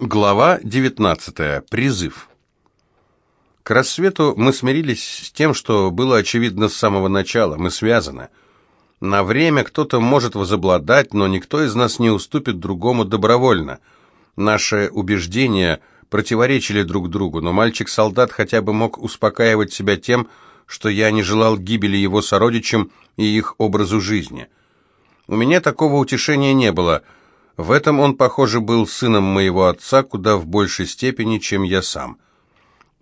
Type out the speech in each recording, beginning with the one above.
Глава 19. Призыв. К рассвету мы смирились с тем, что было очевидно с самого начала. Мы связаны. На время кто-то может возобладать, но никто из нас не уступит другому добровольно. Наши убеждения противоречили друг другу, но мальчик-солдат хотя бы мог успокаивать себя тем, что я не желал гибели его сородичам и их образу жизни. У меня такого утешения не было – в этом он, похоже, был сыном моего отца куда в большей степени, чем я сам.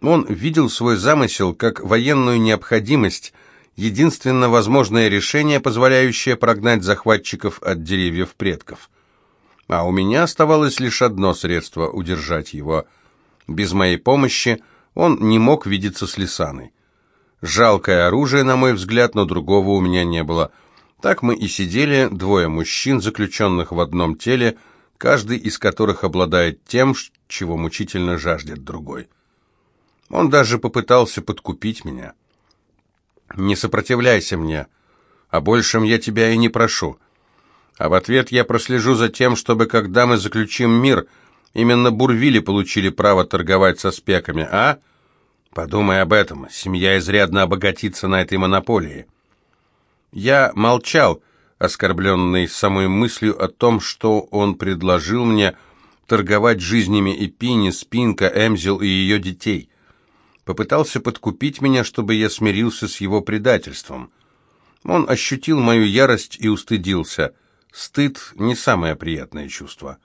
Он видел свой замысел как военную необходимость, единственно возможное решение, позволяющее прогнать захватчиков от деревьев предков. А у меня оставалось лишь одно средство удержать его. Без моей помощи он не мог видеться с Лисаной. Жалкое оружие, на мой взгляд, но другого у меня не было – так мы и сидели, двое мужчин, заключенных в одном теле, каждый из которых обладает тем, чего мучительно жаждет другой. Он даже попытался подкупить меня. «Не сопротивляйся мне, о большем я тебя и не прошу. А в ответ я прослежу за тем, чтобы, когда мы заключим мир, именно бурвили получили право торговать со спеками, а? Подумай об этом, семья изрядно обогатится на этой монополии». Я молчал, оскорбленный самой мыслью о том, что он предложил мне торговать жизнями Эпини, Спинка, Эмзел и ее детей. Попытался подкупить меня, чтобы я смирился с его предательством. Он ощутил мою ярость и устыдился. Стыд — не самое приятное чувство.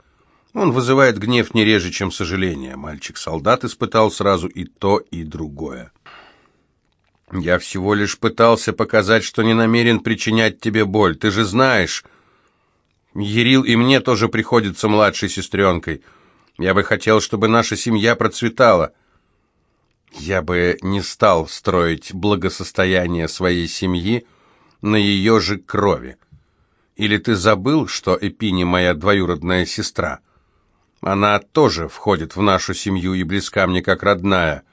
Он вызывает гнев не реже, чем сожаление. Мальчик-солдат испытал сразу и то, и другое. Я всего лишь пытался показать, что не намерен причинять тебе боль. Ты же знаешь. Ерил и мне тоже приходится младшей сестренкой. Я бы хотел, чтобы наша семья процветала. Я бы не стал строить благосостояние своей семьи на ее же крови. Или ты забыл, что Эпини моя двоюродная сестра? Она тоже входит в нашу семью и близка мне как родная.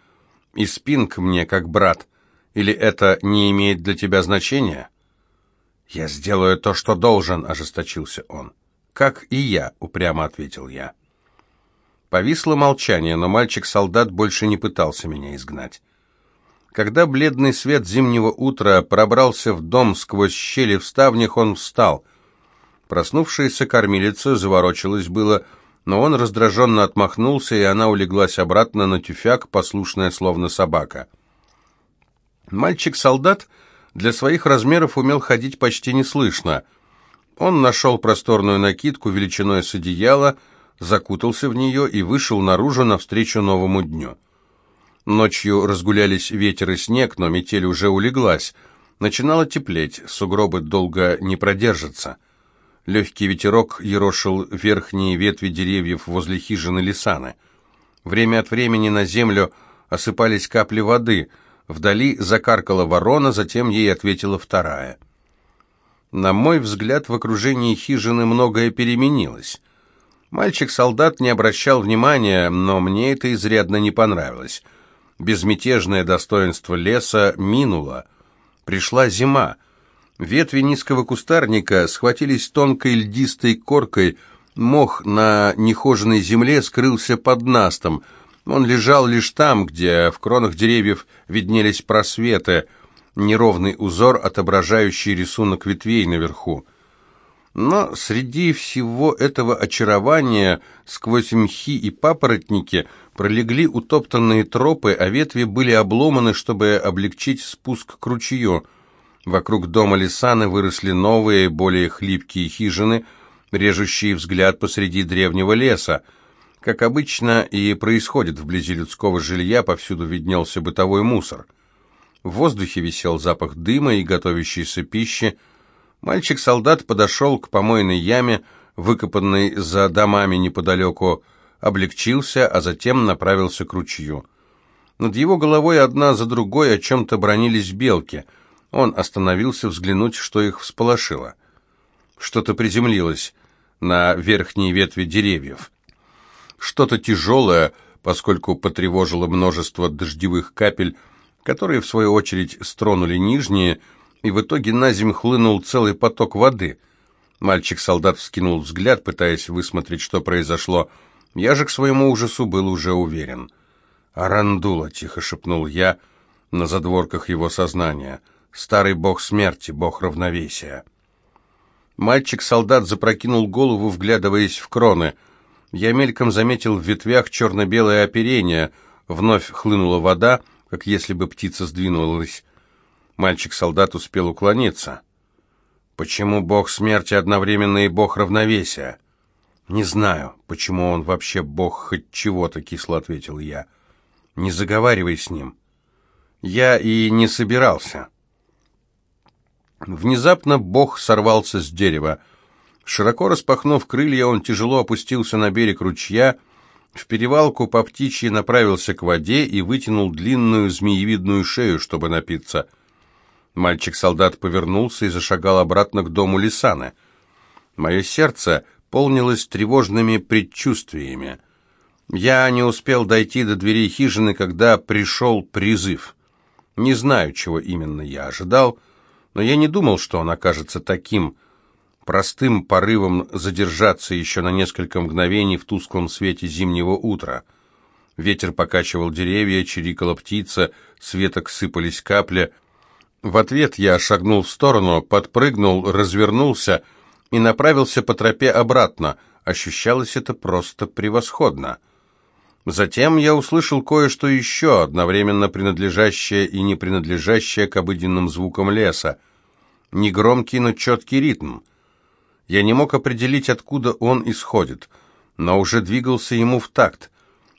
И Спинг мне как брат. Или это не имеет для тебя значения?» «Я сделаю то, что должен», — ожесточился он. «Как и я», — упрямо ответил я. Повисло молчание, но мальчик-солдат больше не пытался меня изгнать. Когда бледный свет зимнего утра пробрался в дом сквозь щели в ставнях, он встал. Проснувшаяся кормилица заворочилась было, но он раздраженно отмахнулся, и она улеглась обратно на тюфяк, послушная словно собака. Мальчик-солдат для своих размеров умел ходить почти неслышно. Он нашел просторную накидку величиной с одеяла, закутался в нее и вышел наружу навстречу новому дню. Ночью разгулялись ветер и снег, но метель уже улеглась. Начинало теплеть, сугробы долго не продержатся. Легкий ветерок ерошил верхние ветви деревьев возле хижины Лисаны. Время от времени на землю осыпались капли воды — Вдали закаркала ворона, затем ей ответила вторая. На мой взгляд, в окружении хижины многое переменилось. Мальчик-солдат не обращал внимания, но мне это изрядно не понравилось. Безмятежное достоинство леса минуло. Пришла зима. Ветви низкого кустарника схватились тонкой льдистой коркой, мох на нехоженной земле скрылся под настом — он лежал лишь там, где в кронах деревьев виднелись просветы, неровный узор, отображающий рисунок ветвей наверху. Но среди всего этого очарования сквозь мхи и папоротники пролегли утоптанные тропы, а ветви были обломаны, чтобы облегчить спуск к ручью. Вокруг дома Лисаны выросли новые, более хлипкие хижины, режущие взгляд посреди древнего леса. Как обычно и происходит вблизи людского жилья, повсюду виднелся бытовой мусор. В воздухе висел запах дыма и готовящейся пищи. Мальчик-солдат подошел к помойной яме, выкопанной за домами неподалеку, облегчился, а затем направился к ручью. Над его головой одна за другой о чем-то бронились белки. Он остановился взглянуть, что их всполошило. Что-то приземлилось на верхние ветви деревьев что-то тяжелое, поскольку потревожило множество дождевых капель, которые, в свою очередь, стронули нижние, и в итоге на земь хлынул целый поток воды. Мальчик-солдат вскинул взгляд, пытаясь высмотреть, что произошло, Я же к своему ужасу был уже уверен. «Арандула», — тихо шепнул я на задворках его сознания, — «старый бог смерти, бог равновесия». Мальчик-солдат запрокинул голову, вглядываясь в кроны. Я мельком заметил в ветвях черно-белое оперение. Вновь хлынула вода, как если бы птица сдвинулась. Мальчик-солдат успел уклониться. Почему бог смерти одновременно и бог равновесия? Не знаю, почему он вообще бог хоть чего-то, кисло ответил я. Не заговаривай с ним. Я и не собирался. Внезапно бог сорвался с дерева. Широко распахнув крылья, он тяжело опустился на берег ручья, в перевалку по птичьи направился к воде и вытянул длинную змеевидную шею, чтобы напиться. Мальчик-солдат повернулся и зашагал обратно к дому Лисаны. Мое сердце полнилось тревожными предчувствиями. Я не успел дойти до дверей хижины, когда пришел призыв. Не знаю, чего именно я ожидал, но я не думал, что он окажется таким простым порывом задержаться еще на несколько мгновений в тусклом свете зимнего утра. Ветер покачивал деревья, чирикала птица, с веток сыпались капли — в ответ я шагнул в сторону, подпрыгнул, развернулся и направился по тропе обратно. Ощущалось это просто превосходно. Затем я услышал кое-что еще, одновременно принадлежащее и не принадлежащее к обыденным звукам леса. Негромкий, но четкий ритм. Я не мог определить, откуда он исходит, но уже двигался ему в такт.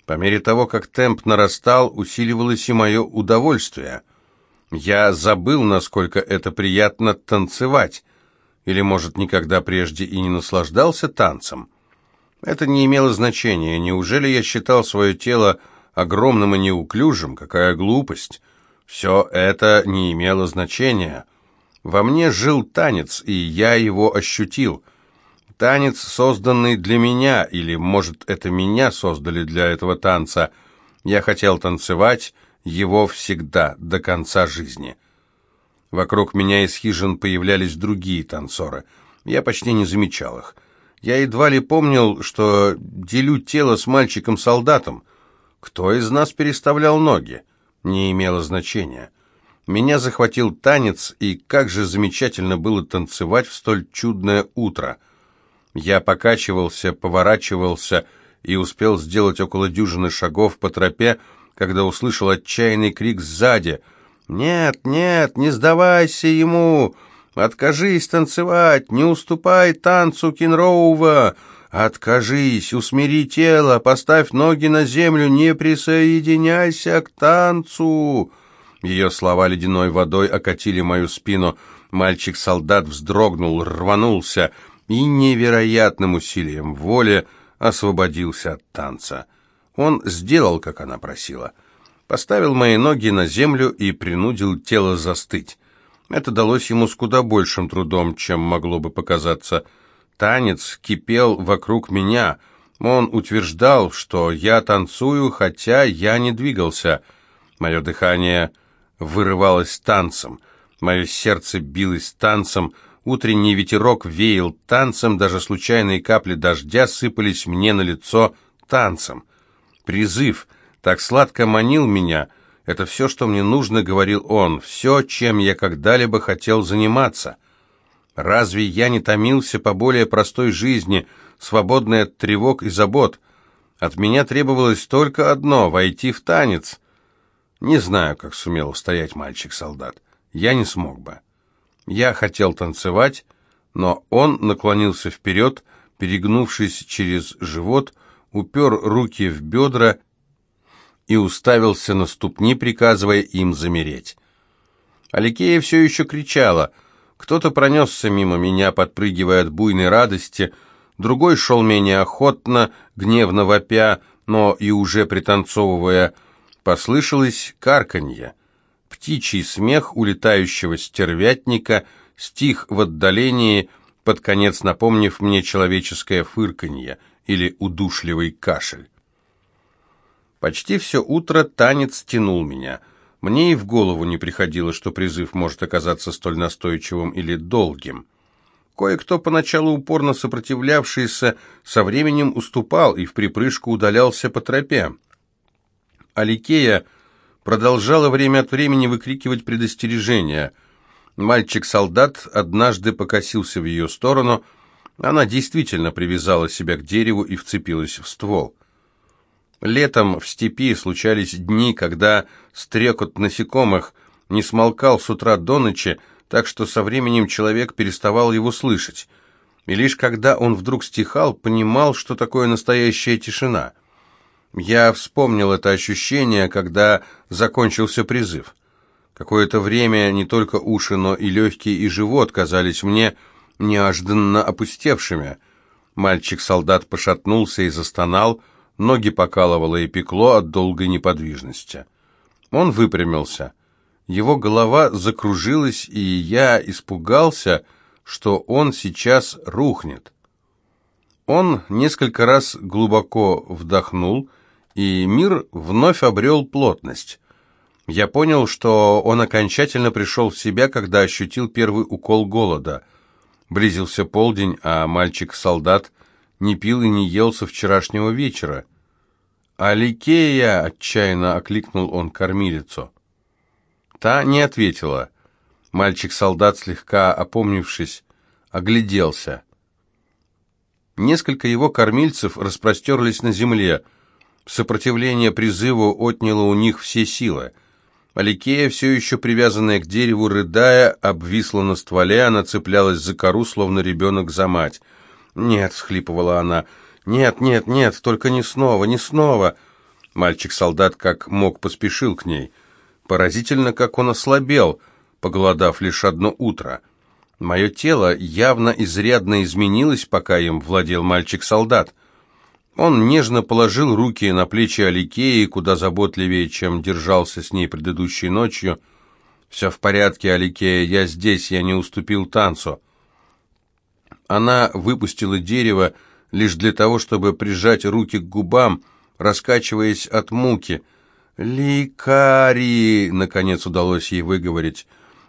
По мере того, как темп нарастал, усиливалось и мое удовольствие — я забыл, насколько это приятно танцевать. Или, может, никогда прежде и не наслаждался танцем. Это не имело значения. Неужели я считал свое тело огромным и неуклюжим? Какая глупость! Все это не имело значения. Во мне жил танец, и я его ощутил. Танец, созданный для меня, или, может, это меня создали для этого танца. Я хотел танцевать, его всегда, до конца жизни. Вокруг меня из хижин появлялись другие танцоры. Я почти не замечал их. Я едва ли помнил, что делю тело с мальчиком-солдатом. Кто из нас переставлял ноги? Не имело значения. Меня захватил танец, и как же замечательно было танцевать в столь чудное утро. Я покачивался, поворачивался и успел сделать около дюжины шагов по тропе, когда услышал отчаянный крик сзади. «Нет, нет, не сдавайся ему! Откажись танцевать, не уступай танцу Кенроува! Откажись, усмири тело, поставь ноги на землю, не присоединяйся к танцу!» Ее слова ледяной водой окатили мою спину. Мальчик-солдат вздрогнул, рванулся и невероятным усилием воли освободился от танца. Он сделал, как она просила. Поставил мои ноги на землю и принудил тело застыть. Это далось ему с куда большим трудом, чем могло бы показаться. Танец кипел вокруг меня. Он утверждал, что я танцую, хотя я не двигался. Мое дыхание вырывалось танцем. Мое сердце билось танцем. Утренний ветерок веял танцем, даже случайные капли дождя сыпались мне на лицо танцем. Призыв так сладко манил меня. Это все, что мне нужно, говорил он, все, чем я когда-либо хотел заниматься. Разве я не томился по более простой жизни, свободной от тревог и забот? От меня требовалось только одно — войти в танец. Не знаю, как сумел устоять мальчик-солдат. Я не смог бы. Я хотел танцевать, но он наклонился вперед, перегнувшись через живот, упер руки в бедра и уставился на ступни, приказывая им замереть. Аликея все еще кричала. Кто-то пронесся мимо меня, подпрыгивая от буйной радости, другой шел менее охотно, гневно вопя, но и уже пританцовывая. Послышалось карканье. Птичий смех улетающего стервятника стих в отдалении, под конец напомнив мне человеческое фырканье — или удушливый кашель. Почти все утро танец тянул меня. Мне и в голову не приходило, что призыв может оказаться столь настойчивым или долгим. Кое-кто поначалу упорно сопротивлявшийся со временем уступал и в припрыжку удалялся по тропе. Аликея продолжала время от времени выкрикивать предостережения. Мальчик-солдат однажды покосился в ее сторону. Она действительно привязала себя к дереву и вцепилась в ствол. Летом в степи случались дни, когда стрекот насекомых не смолкал с утра до ночи, так что со временем человек переставал его слышать. И лишь когда он вдруг стихал, понимал, что такое настоящая тишина. Я вспомнил это ощущение, когда закончился призыв. Какое-то время не только уши, но и легкие, и живот казались мне неожиданно опустевшими. Мальчик-солдат пошатнулся и застонал, ноги покалывало и пекло от долгой неподвижности. Он выпрямился. Его голова закружилась, и я испугался, что он сейчас рухнет. Он несколько раз глубоко вдохнул, и мир вновь обрел плотность. Я понял, что он окончательно пришел в себя, когда ощутил первый укол голода. Близился полдень, а мальчик-солдат не пил и не ел со вчерашнего вечера. «Аликея!» — отчаянно окликнул он кормилицу. Та не ответила. Мальчик-солдат, слегка опомнившись, огляделся. Несколько его кормильцев распростерлись на земле. Сопротивление призыву отняло у них все силы. Аликея, все еще привязанная к дереву, рыдая, обвисла на стволе, она цеплялась за кору, словно ребенок за мать. «Нет», — всхлипывала она, — «нет, нет, нет, только не снова, не снова». Мальчик-солдат как мог поспешил к ней. Поразительно, как он ослабел, поголодав лишь одно утро. Мое тело явно изрядно изменилось, пока им владел мальчик-солдат. Он нежно положил руки на плечи Аликеи, куда заботливее, чем держался с ней предыдущей ночью. «Все в порядке, Аликея, я здесь, я не уступил танцу». Она выпустила дерево лишь для того, чтобы прижать руки к губам, раскачиваясь от муки – «Лекарий!» — наконец удалось ей выговорить.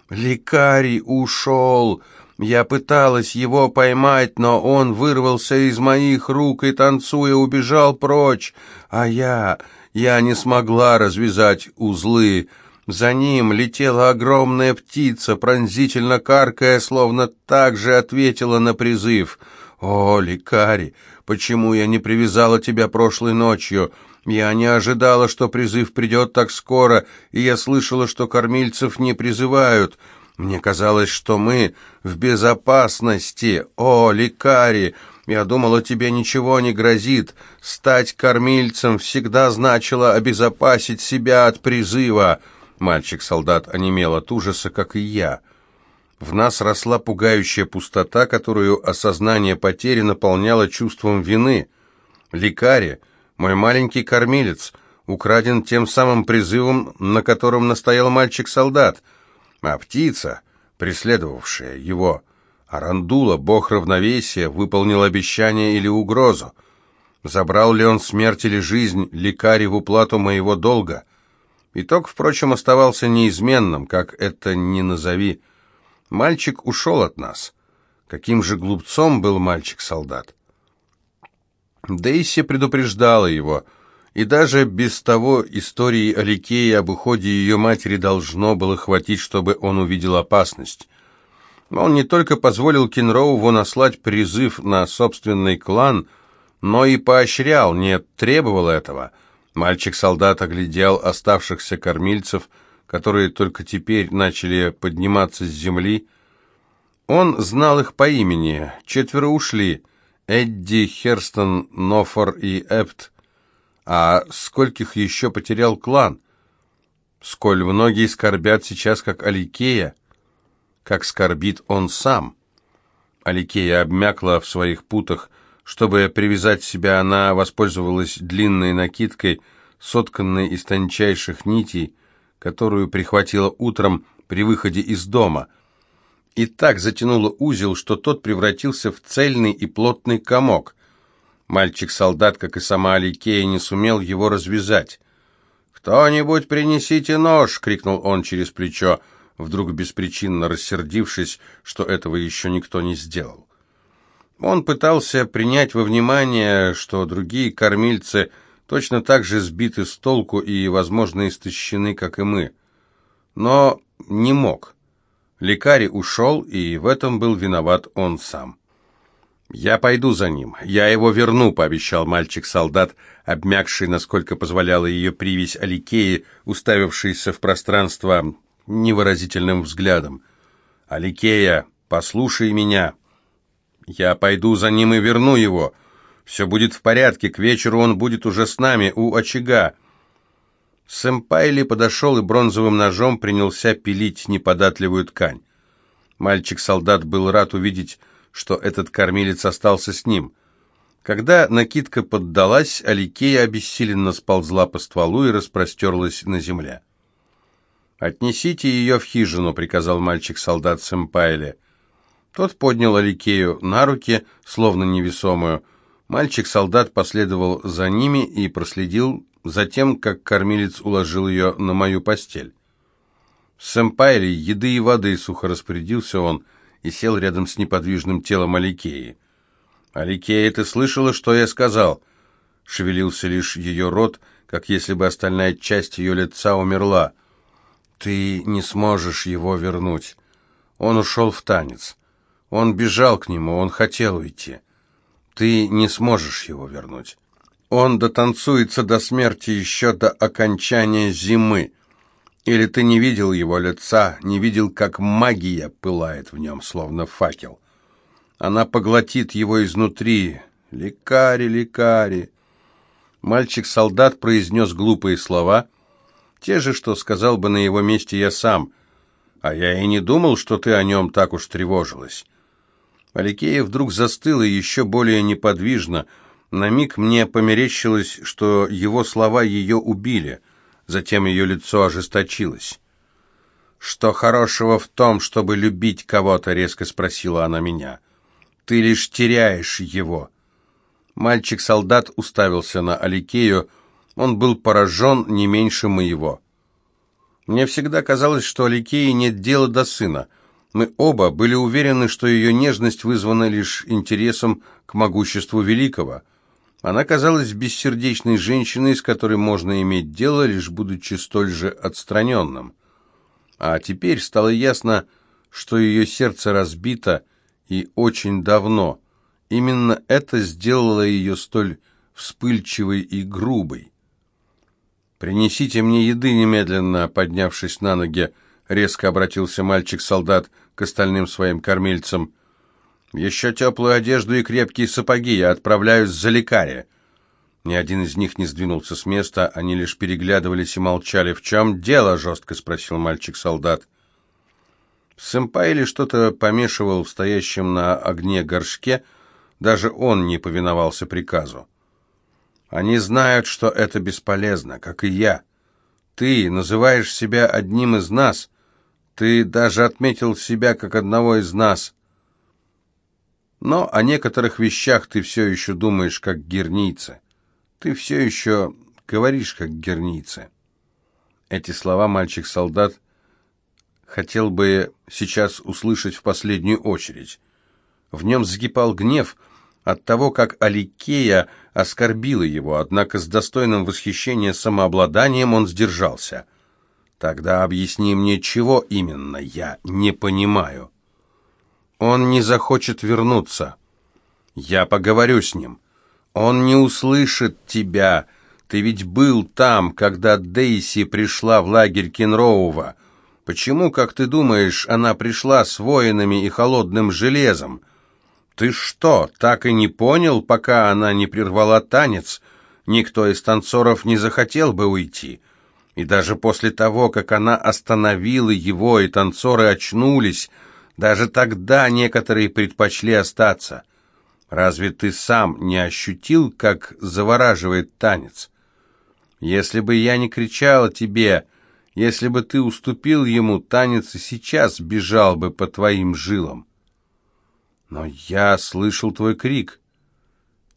«Лекарий ушел! Я пыталась его поймать, но он вырвался из моих рук и, танцуя, убежал прочь. А я... я не смогла развязать узлы. За ним летела огромная птица, пронзительно каркая, словно так же ответила на призыв. «О, лекарь, почему я не привязала тебя прошлой ночью?» Я не ожидала, что призыв придет так скоро, и я слышала, что кормильцев не призывают. Мне казалось, что мы в безопасности. О, лекари, я думала, тебе ничего не грозит. Стать кормильцем всегда значило обезопасить себя от призыва. Мальчик-солдат онемел от ужаса, как и я. В нас росла пугающая пустота, которую осознание потери наполняло чувством вины. Лекари мой маленький кормилец украден тем самым призывом, на котором настоял мальчик-солдат, а птица, преследовавшая его, Арандула, бог равновесия, выполнил обещание или угрозу. Забрал ли он смерть или жизнь, лекарь в уплату моего долга? Итог, впрочем, оставался неизменным, как это ни назови. Мальчик ушел от нас. Каким же глупцом был мальчик-солдат? Дейси предупреждала его, и даже без того истории о об уходе ее матери должно было хватить, чтобы он увидел опасность. Он не только позволил Кенроуву наслать призыв на собственный клан, но и поощрял, не требовал этого. Мальчик-солдат оглядел оставшихся кормильцев, которые только теперь начали подниматься с земли. Он знал их по имени, четверо ушли, Эдди, Херстон, Нофор и Эпт. А скольких еще потерял клан? Сколь многие скорбят сейчас, как Аликея, как скорбит он сам. Аликея обмякла в своих путах. Чтобы привязать себя, она воспользовалась длинной накидкой, сотканной из тончайших нитей, которую прихватила утром при выходе из дома — и так затянуло узел, что тот превратился в цельный и плотный комок. Мальчик-солдат, как и сама Аликея, не сумел его развязать. «Кто-нибудь принесите нож!» — крикнул он через плечо. вдруг беспричинно рассердившись, что этого еще никто не сделал. Он пытался принять во внимание, что другие кормильцы точно так же сбиты с толку и, возможно, истощены, как и мы. Но не мог. Лекарь ушел, и в этом был виноват он сам. «Я пойду за ним. Я его верну», — пообещал мальчик-солдат, обмякший, насколько позволяла ее привязь Аликеи, уставившийся в пространство невыразительным взглядом. «Аликея, послушай меня. Я пойду за ним и верну его. Все будет в порядке, к вечеру он будет уже с нами, у очага». Сэмпайли подошел и бронзовым ножом принялся пилить неподатливую ткань. Мальчик-солдат был рад увидеть что этот кормилец остался с ним. Когда накидка поддалась, Аликея обессиленно сползла по стволу и распростерлась на земле. «Отнесите ее в хижину», — приказал мальчик-солдат Сэмпайле. Тот поднял Аликею на руки, словно невесомую. Мальчик-солдат последовал за ними и проследил за тем, как кормилец уложил ее на мою постель. «Сэмпайли, еды и воды», — сухо распорядился он, — и сел рядом с неподвижным телом Аликеи. «Аликея, ты слышала, что я сказал?» Шевелился лишь ее рот, как если бы остальная часть ее лица умерла. «Ты не сможешь его вернуть. Он ушел в танец. Он бежал к нему, он хотел уйти. Ты не сможешь его вернуть. Он дотанцуется до смерти еще до окончания зимы. Или ты не видел его лица, не видел, как магия пылает в нем, словно факел. Она поглотит его изнутри. Лекари, лекари. Мальчик-солдат произнес глупые слова, те же, что сказал бы на его месте я сам. А я и не думал, что ты о нем так уж тревожилась. Аликея вдруг застыла еще более неподвижно. На миг мне померещилось, что его слова ее убили — Затем ее лицо ожесточилось. «Что хорошего в том, чтобы любить кого-то?» — резко спросила она меня. «Ты лишь теряешь его». Мальчик-солдат уставился на Аликею. Он был поражен не меньше моего. Мне всегда казалось, что Аликее нет дела до сына. Мы оба были уверены, что ее нежность вызвана лишь интересом к могуществу великого — она казалась бессердечной женщиной, с которой можно иметь дело, лишь будучи столь же отстраненным. А теперь стало ясно, что ее сердце разбито и очень давно. Именно это сделало ее столь вспыльчивой и грубой. «Принесите мне еды немедленно», — поднявшись на ноги, резко обратился мальчик-солдат к остальным своим кормильцам. Еще теплую одежду и крепкие сапоги. Я отправляюсь за лекаря». Ни один из них не сдвинулся с места, они лишь переглядывались и молчали. «В чем дело?» — жестко спросил мальчик-солдат. Сэмпай или что-то помешивал в стоящем на огне горшке, даже он не повиновался приказу. «Они знают, что это бесполезно, как и я. Ты называешь себя одним из нас. Ты даже отметил себя как одного из нас. Но о некоторых вещах ты все еще думаешь, как герницы. Ты все еще говоришь, как герницы. Эти слова мальчик-солдат хотел бы сейчас услышать в последнюю очередь. В нем закипал гнев от того, как Аликея оскорбила его, однако с достойным восхищения самообладанием он сдержался. «Тогда объясни мне, чего именно я не понимаю». Он не захочет вернуться. Я поговорю с ним. Он не услышит тебя. Ты ведь был там, когда Дейси пришла в лагерь Кенроува. Почему, как ты думаешь, она пришла с воинами и холодным железом? Ты что, так и не понял, пока она не прервала танец? Никто из танцоров не захотел бы уйти. И даже после того, как она остановила его, и танцоры очнулись, даже тогда некоторые предпочли остаться. Разве ты сам не ощутил, как завораживает танец? Если бы я не кричала тебе, если бы ты уступил ему, танец и сейчас бежал бы по твоим жилам. Но я слышал твой крик,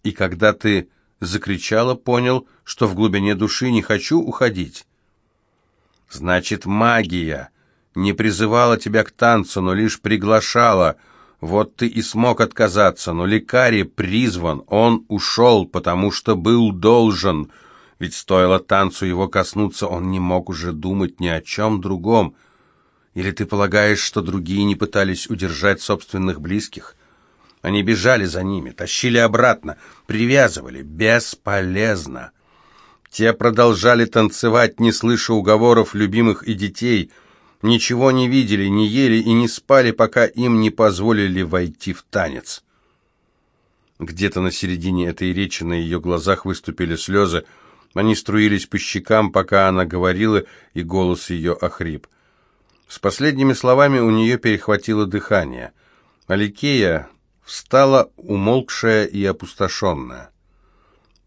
и когда ты закричала, понял, что в глубине души не хочу уходить. Значит, магия не призывала тебя к танцу, но лишь приглашала. Вот ты и смог отказаться, но лекарь призван, он ушел, потому что был должен. Ведь стоило танцу его коснуться, он не мог уже думать ни о чем другом. Или ты полагаешь, что другие не пытались удержать собственных близких? Они бежали за ними, тащили обратно, привязывали. Бесполезно. Те продолжали танцевать, не слыша уговоров любимых и детей — ничего не видели, не ели и не спали, пока им не позволили войти в танец. Где-то на середине этой речи на ее глазах выступили слезы, они струились по щекам, пока она говорила, и голос ее охрип. С последними словами у нее перехватило дыхание. Аликея встала умолкшая и опустошенная.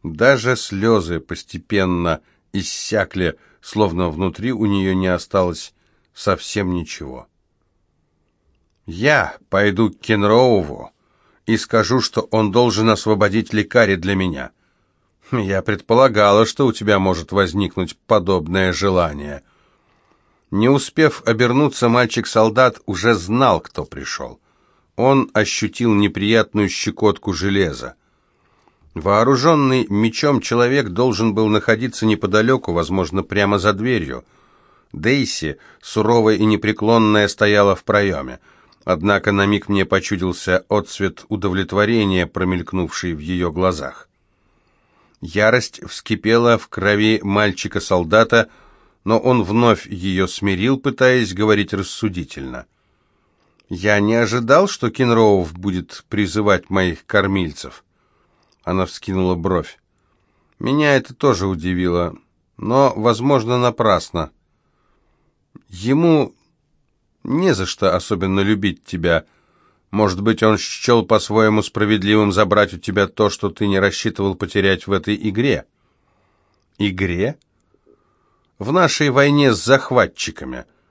Даже слезы постепенно иссякли, словно внутри у нее не осталось совсем ничего. Я пойду к Кенроуву и скажу, что он должен освободить лекаря для меня. Я предполагала, что у тебя может возникнуть подобное желание. Не успев обернуться, мальчик-солдат уже знал, кто пришел. Он ощутил неприятную щекотку железа. Вооруженный мечом человек должен был находиться неподалеку, возможно, прямо за дверью — Дейси, суровая и непреклонная, стояла в проеме. Однако на миг мне почудился отцвет удовлетворения, промелькнувший в ее глазах. Ярость вскипела в крови мальчика-солдата, но он вновь ее смирил, пытаясь говорить рассудительно. «Я не ожидал, что Кенроув будет призывать моих кормильцев». Она вскинула бровь. «Меня это тоже удивило, но, возможно, напрасно. Ему не за что особенно любить тебя. Может быть, он счел по-своему справедливым забрать у тебя то, что ты не рассчитывал потерять в этой игре. Игре? В нашей войне с захватчиками.